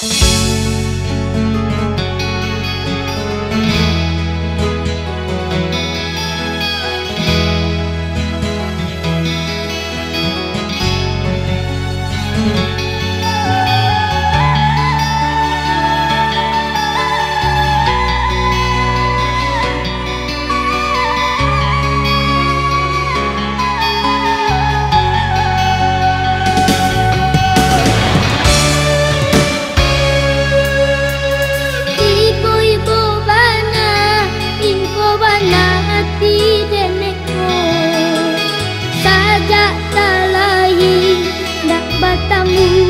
you kamu